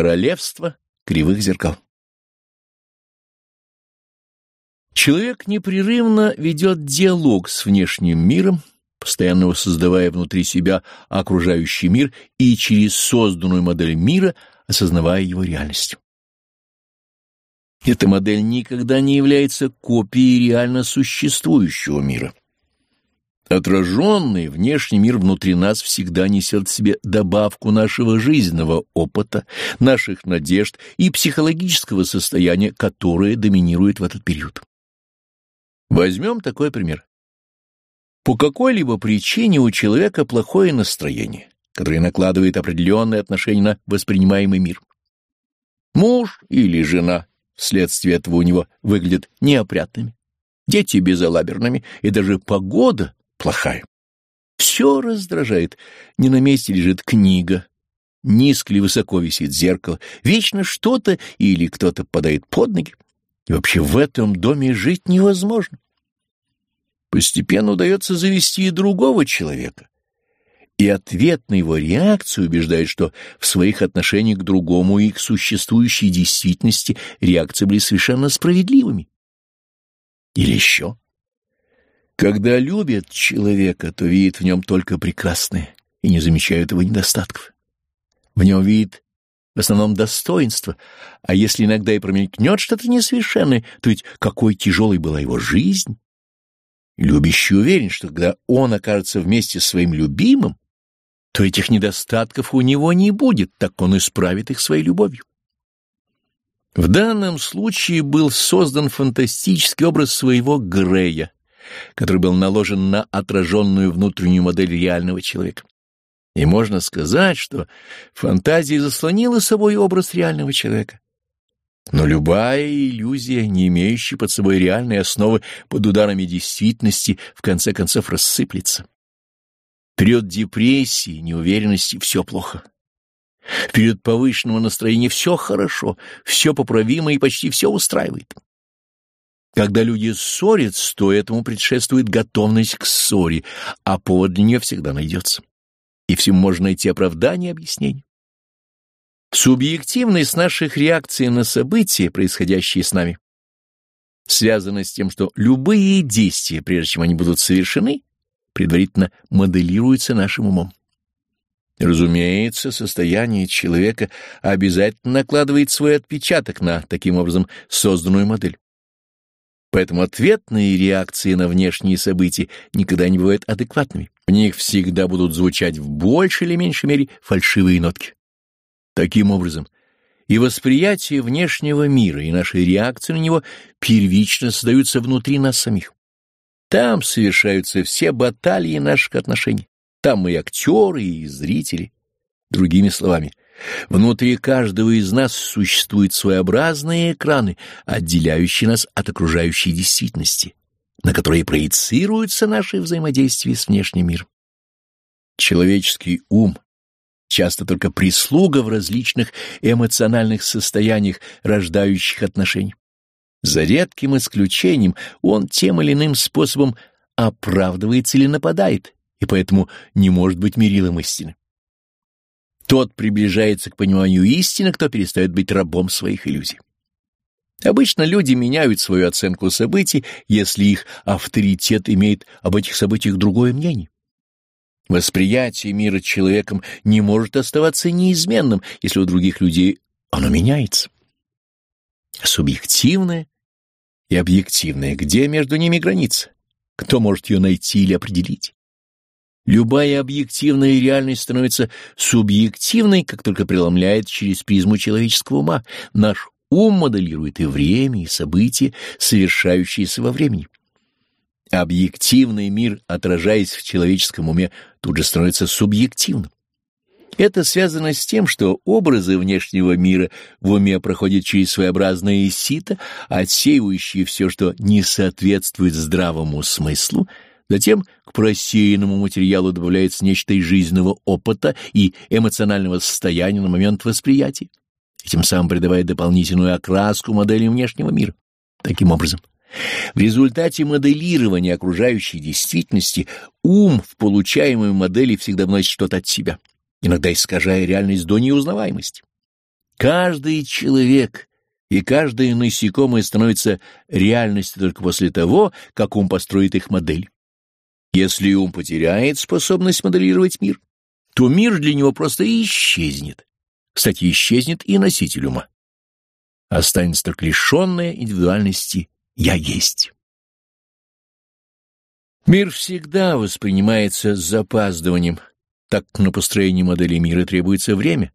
Королевство кривых зеркал. Человек непрерывно ведет диалог с внешним миром, постоянно создавая внутри себя окружающий мир и через созданную модель мира осознавая его реальность. Эта модель никогда не является копией реально существующего мира. Отраженный внешний мир внутри нас всегда несет в себе добавку нашего жизненного опыта, наших надежд и психологического состояния, которое доминирует в этот период. Возьмем такой пример. По какой-либо причине у человека плохое настроение, которое накладывает определенные отношения на воспринимаемый мир. Муж или жена вследствие этого у него выглядят неопрятными, дети безалаберными, и даже погода плохая. Все раздражает. Не на месте лежит книга, низко или высоко висит зеркало, вечно что-то или кто-то падает под ноги. И вообще в этом доме жить невозможно. Постепенно удается завести и другого человека. И ответ на его реакцию убеждает, что в своих отношениях к другому и к существующей действительности реакции были совершенно справедливыми. Или еще. Когда любят человека, то видят в нем только прекрасное и не замечают его недостатков. В нем видят в основном достоинство, а если иногда и промелькнет что-то несовершенное, то ведь какой тяжелой была его жизнь. Любящий уверен, что когда он окажется вместе с своим любимым, то этих недостатков у него не будет, так он исправит их своей любовью. В данном случае был создан фантастический образ своего Грея, который был наложен на отраженную внутреннюю модель реального человека. И можно сказать, что фантазия заслонила собой образ реального человека. Но любая иллюзия, не имеющая под собой реальной основы под ударами действительности, в конце концов рассыплется. В депрессии, неуверенности все плохо. В повышенного настроения все хорошо, все поправимо и почти все устраивает. Когда люди ссорятся, то этому предшествует готовность к ссоре, а повод для нее всегда найдется. И всему можно найти оправдание и объяснение. Субъективность наших реакций на события, происходящие с нами, связана с тем, что любые действия, прежде чем они будут совершены, предварительно моделируются нашим умом. Разумеется, состояние человека обязательно накладывает свой отпечаток на, таким образом, созданную модель. Поэтому ответные реакции на внешние события никогда не бывают адекватными. В них всегда будут звучать в большей или меньшей мере фальшивые нотки. Таким образом, и восприятие внешнего мира, и наши реакции на него первично создаются внутри нас самих. Там совершаются все баталии наших отношений. Там и актеры, и зрители. Другими словами, Внутри каждого из нас существуют своеобразные экраны, отделяющие нас от окружающей действительности, на которые проецируются наши взаимодействия с внешним миром. Человеческий ум часто только прислуга в различных эмоциональных состояниях, рождающих отношений. За редким исключением он тем или иным способом оправдывается или нападает, и поэтому не может быть мерилом истины. Тот приближается к пониманию истины, кто перестает быть рабом своих иллюзий. Обычно люди меняют свою оценку событий, если их авторитет имеет об этих событиях другое мнение. Восприятие мира человеком не может оставаться неизменным, если у других людей оно меняется. Субъективное и объективное, где между ними граница? Кто может ее найти или определить? Любая объективная реальность становится субъективной, как только преломляет через призму человеческого ума. Наш ум моделирует и время, и события, совершающиеся во времени. Объективный мир, отражаясь в человеческом уме, тут же становится субъективным. Это связано с тем, что образы внешнего мира в уме проходят через своеобразные сито, отсеивающие все, что не соответствует здравому смыслу, Затем к просеянному материалу добавляется нечто из жизненного опыта и эмоционального состояния на момент восприятия, этим самым придавая дополнительную окраску модели внешнего мира. Таким образом, в результате моделирования окружающей действительности ум в получаемой модели всегда вносит что-то от себя, иногда искажая реальность до неузнаваемости. Каждый человек и каждое насекомое становится реальностью только после того, как ум построит их модель. Если ум потеряет способность моделировать мир, то мир для него просто исчезнет. Кстати, исчезнет и носитель ума. Останется только лишенная индивидуальности «я есть». Мир всегда воспринимается с запаздыванием, так на построение модели мира требуется время.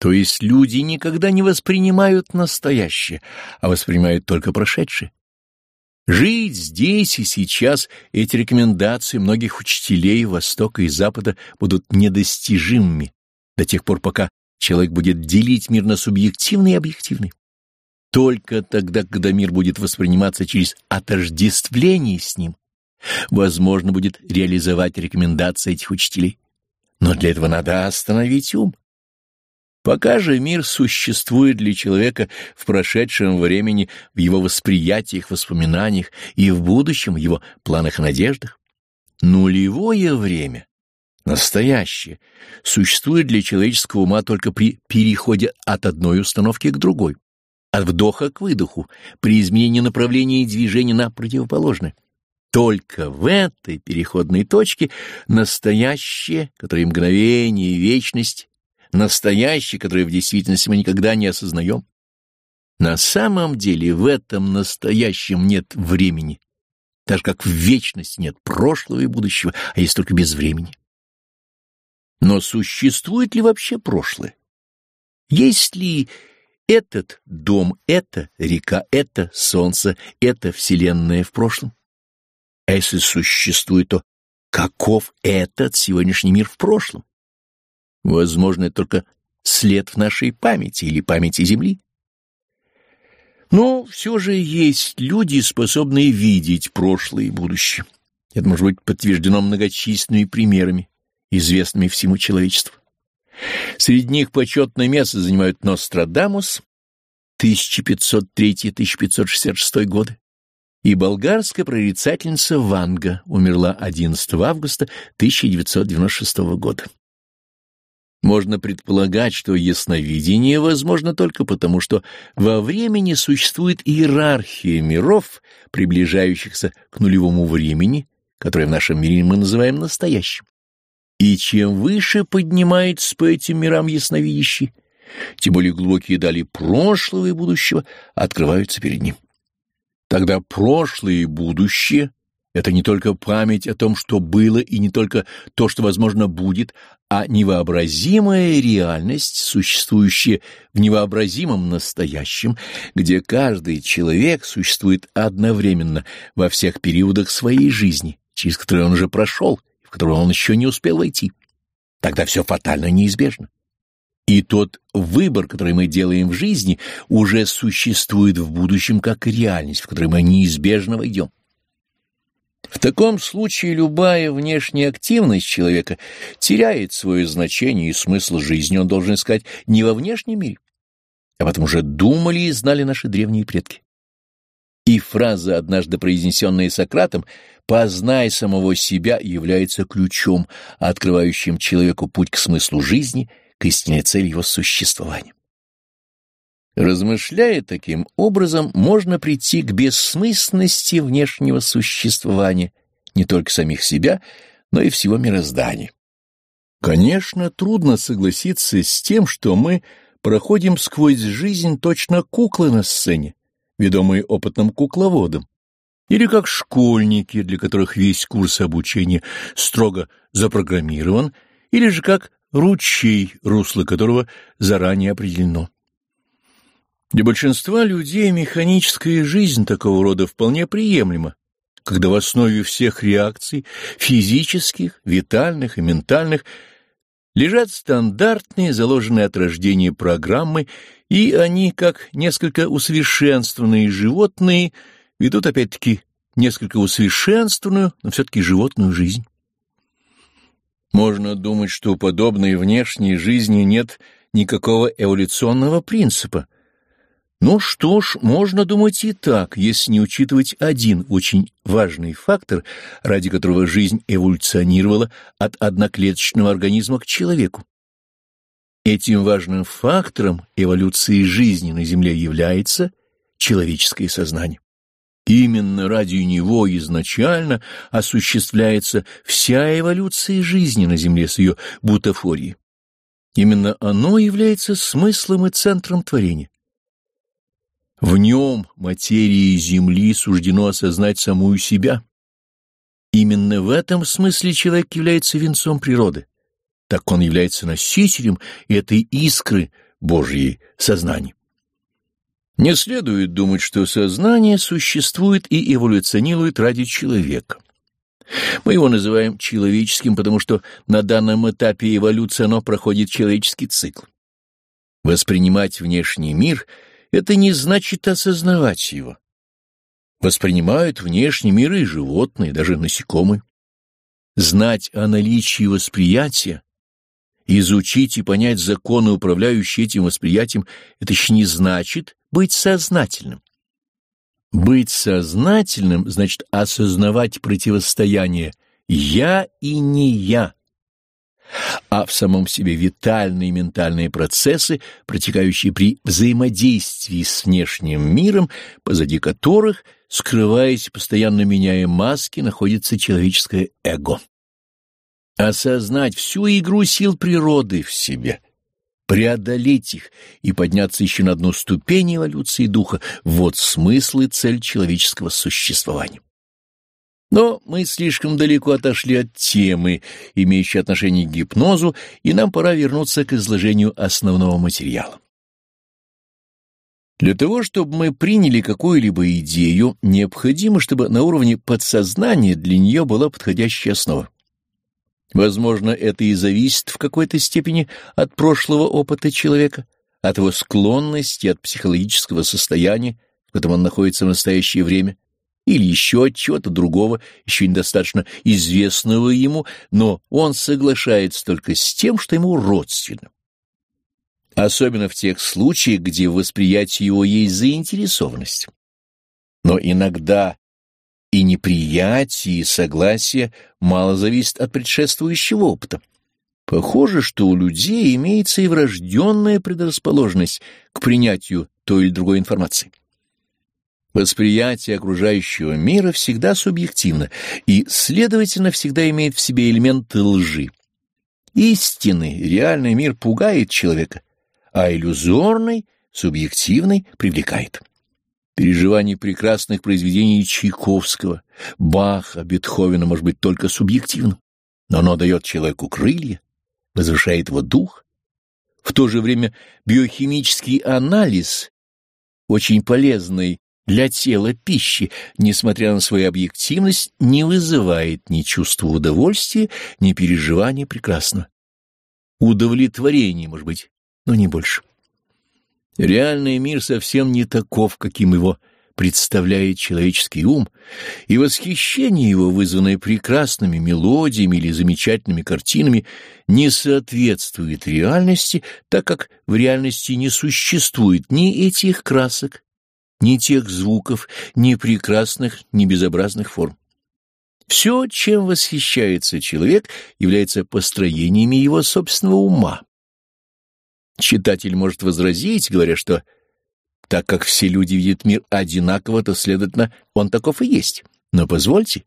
То есть люди никогда не воспринимают настоящее, а воспринимают только прошедшее. Жить здесь и сейчас эти рекомендации многих учителей Востока и Запада будут недостижимыми до тех пор, пока человек будет делить мир на субъективный и объективный. Только тогда, когда мир будет восприниматься через отождествление с ним, возможно будет реализовать рекомендации этих учителей. Но для этого надо остановить ум. Пока же мир существует для человека в прошедшем времени, в его восприятиях, воспоминаниях и в будущем, в его планах и надеждах, нулевое время, настоящее, существует для человеческого ума только при переходе от одной установки к другой, от вдоха к выдоху, при изменении направления движения на противоположное. Только в этой переходной точке настоящее, которое мгновение и вечность, настоящее, которое в действительности мы никогда не осознаем. На самом деле в этом настоящем нет времени, так же как в вечности нет прошлого и будущего, а есть только без времени. Но существует ли вообще прошлое? Есть ли этот дом, это река, это солнце, это вселенная в прошлом? А если существует, то каков этот сегодняшний мир в прошлом? Возможно, только след в нашей памяти или памяти Земли. Но все же есть люди, способные видеть прошлое и будущее. Это может быть подтверждено многочисленными примерами, известными всему человечеству. Среди них почетное место занимают Нострадамус 1503-1566 годы, и болгарская прорицательница Ванга умерла 11 августа 1996 года. Можно предполагать, что ясновидение возможно только потому, что во времени существует иерархия миров, приближающихся к нулевому времени, которое в нашем мире мы называем настоящим. И чем выше поднимается по этим мирам ясновидящий, тем более глубокие дали прошлого и будущего открываются перед ним. Тогда прошлое и будущее — это не только память о том, что было, и не только то, что, возможно, будет, а невообразимая реальность, существующая в невообразимом настоящем, где каждый человек существует одновременно во всех периодах своей жизни, через которые он уже прошел, в которые он еще не успел войти. Тогда все фатально неизбежно. И тот выбор, который мы делаем в жизни, уже существует в будущем как реальность, в которой мы неизбежно войдем. В таком случае любая внешняя активность человека теряет свое значение и смысл жизни он должен искать не во внешнем мире. Об этом уже думали и знали наши древние предки. И фраза, однажды произнесенная Сократом «познай самого себя» является ключом, открывающим человеку путь к смыслу жизни – к истинной цели его существования. Размышляя таким образом, можно прийти к бессмысленности внешнего существования не только самих себя, но и всего мироздания. Конечно, трудно согласиться с тем, что мы проходим сквозь жизнь точно куклы на сцене, ведомые опытным кукловодом, или как школьники, для которых весь курс обучения строго запрограммирован, или же как ручей, русло которого заранее определено. Для большинства людей механическая жизнь такого рода вполне приемлема, когда в основе всех реакций, физических, витальных и ментальных, лежат стандартные, заложенные от рождения программы, и они, как несколько усовершенствованные животные, ведут опять-таки несколько усовершенствованную, но все-таки животную жизнь. Можно думать, что у подобной внешней жизни нет никакого эволюционного принципа. Ну что ж, можно думать и так, если не учитывать один очень важный фактор, ради которого жизнь эволюционировала от одноклеточного организма к человеку. Этим важным фактором эволюции жизни на Земле является человеческое сознание. Именно ради него изначально осуществляется вся эволюция жизни на Земле с ее бутафорией. Именно оно является смыслом и центром творения. В нем материи Земли суждено осознать самую себя. Именно в этом смысле человек является венцом природы, так он является носителем этой искры Божьей сознания. Не следует думать, что сознание существует и эволюционирует ради человека. Мы его называем человеческим, потому что на данном этапе эволюции оно проходит человеческий цикл. Воспринимать внешний мир — это не значит осознавать его. Воспринимают внешний мир и животные, даже насекомые. Знать о наличии восприятия Изучить и понять законы, управляющие этим восприятием, это еще не значит быть сознательным. Быть сознательным значит осознавать противостояние «я» и «не я», а в самом себе витальные ментальные процессы, протекающие при взаимодействии с внешним миром, позади которых, скрываясь, постоянно меняя маски, находится человеческое эго осознать всю игру сил природы в себе, преодолеть их и подняться еще на одну ступень эволюции духа — вот смысл и цель человеческого существования. Но мы слишком далеко отошли от темы, имеющей отношение к гипнозу, и нам пора вернуться к изложению основного материала. Для того, чтобы мы приняли какую-либо идею, необходимо, чтобы на уровне подсознания для нее была подходящая основа. Возможно, это и зависит в какой-то степени от прошлого опыта человека, от его склонности, от психологического состояния, в котором он находится в настоящее время, или еще от чего-то другого, еще недостаточно известного ему, но он соглашается только с тем, что ему родственно. Особенно в тех случаях, где в восприятии его есть заинтересованность. Но иногда и неприятие, и согласие мало зависит от предшествующего опыта. Похоже, что у людей имеется и врожденная предрасположенность к принятию той или другой информации. Восприятие окружающего мира всегда субъективно и, следовательно, всегда имеет в себе элементы лжи. Истинный, реальный мир пугает человека, а иллюзорный, субъективный привлекает. Переживание прекрасных произведений Чайковского, Баха, Бетховена может быть только субъективным, но оно дает человеку крылья, возвышает его дух. В то же время биохимический анализ, очень полезный для тела пищи, несмотря на свою объективность, не вызывает ни чувства удовольствия, ни переживания прекрасного. Удовлетворение, может быть, но не больше. Реальный мир совсем не таков, каким его представляет человеческий ум, и восхищение его, вызванное прекрасными мелодиями или замечательными картинами, не соответствует реальности, так как в реальности не существует ни этих красок, ни тех звуков, ни прекрасных, ни безобразных форм. Все, чем восхищается человек, является построениями его собственного ума. Читатель может возразить, говоря, что так как все люди видят мир одинаково, то, следовательно, он таков и есть. Но позвольте,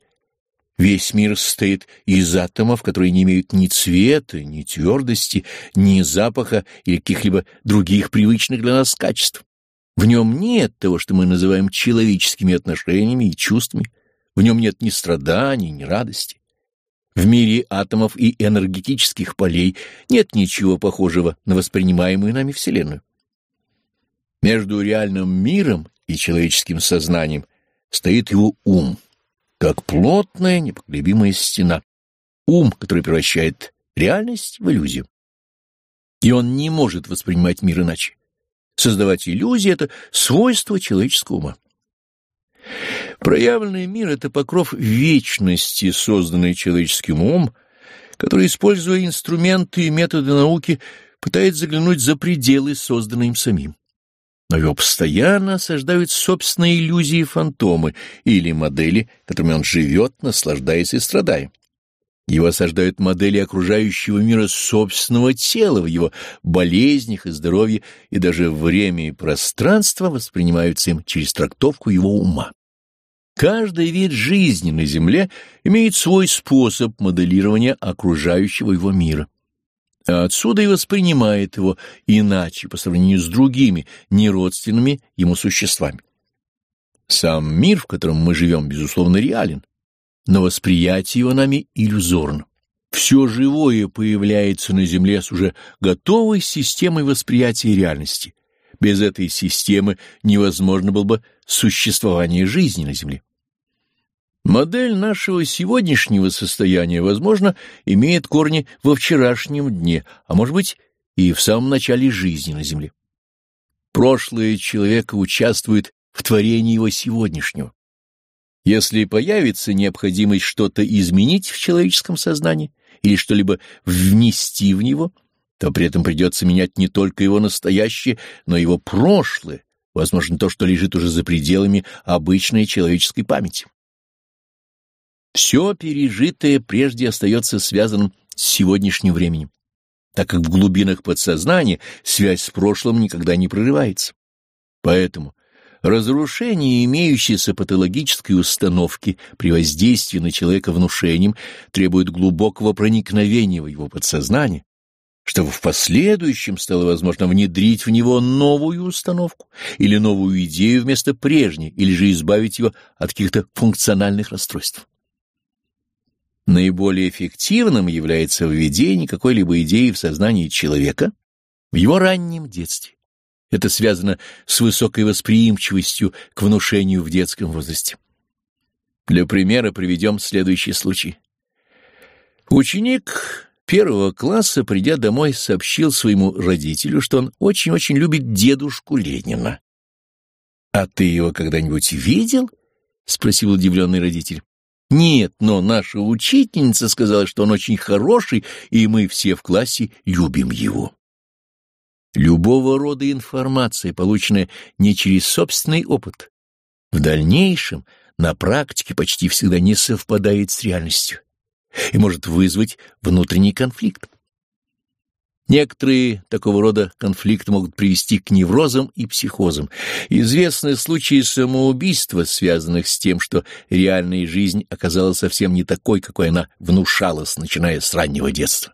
весь мир состоит из атомов, которые не имеют ни цвета, ни твердости, ни запаха или каких-либо других привычных для нас качеств. В нем нет того, что мы называем человеческими отношениями и чувствами, в нем нет ни страданий, ни радости. В мире атомов и энергетических полей нет ничего похожего на воспринимаемую нами Вселенную. Между реальным миром и человеческим сознанием стоит его ум, как плотная непоколебимая стена, ум, который превращает реальность в иллюзию. И он не может воспринимать мир иначе. Создавать иллюзии — это свойство человеческого ума. Проявленный мир — это покров вечности, созданный человеческим умом, который, используя инструменты и методы науки, пытается заглянуть за пределы, созданные им самим. Но его постоянно осаждают собственные иллюзии фантомы или модели, которыми он живет, наслаждаясь и страдая. Его осаждают модели окружающего мира собственного тела, в его болезнях и здоровье, и даже время и пространство воспринимаются им через трактовку его ума. Каждый вид жизни на Земле имеет свой способ моделирования окружающего его мира. А отсюда и воспринимает его иначе по сравнению с другими, неродственными ему существами. Сам мир, в котором мы живем, безусловно, реален, но восприятие его нами иллюзорно. Все живое появляется на Земле с уже готовой системой восприятия реальности. Без этой системы невозможно было бы существование жизни на Земле. Модель нашего сегодняшнего состояния, возможно, имеет корни во вчерашнем дне, а может быть и в самом начале жизни на Земле. Прошлое человека участвует в творении его сегодняшнего. Если появится необходимость что-то изменить в человеческом сознании или что-либо внести в него, то при этом придется менять не только его настоящее, но и его прошлое, возможно, то, что лежит уже за пределами обычной человеческой памяти. Все пережитое прежде остается связанным с сегодняшним временем, так как в глубинах подсознания связь с прошлым никогда не прерывается. Поэтому разрушение имеющейся патологической установки при воздействии на человека внушением требует глубокого проникновения в его подсознание, чтобы в последующем стало возможно внедрить в него новую установку или новую идею вместо прежней, или же избавить его от каких-то функциональных расстройств. Наиболее эффективным является введение какой-либо идеи в сознание человека в его раннем детстве. Это связано с высокой восприимчивостью к внушению в детском возрасте. Для примера приведем следующий случай. Ученик первого класса, придя домой, сообщил своему родителю, что он очень-очень любит дедушку Ленина. «А ты его когда-нибудь видел?» — спросил удивленный родитель. Нет, но наша учительница сказала, что он очень хороший, и мы все в классе любим его. Любого рода информация, полученная не через собственный опыт, в дальнейшем на практике почти всегда не совпадает с реальностью и может вызвать внутренний конфликт. Некоторые такого рода конфликты могут привести к неврозам и психозам. Известны случаи самоубийства, связанных с тем, что реальная жизнь оказалась совсем не такой, какой она внушалась, начиная с раннего детства.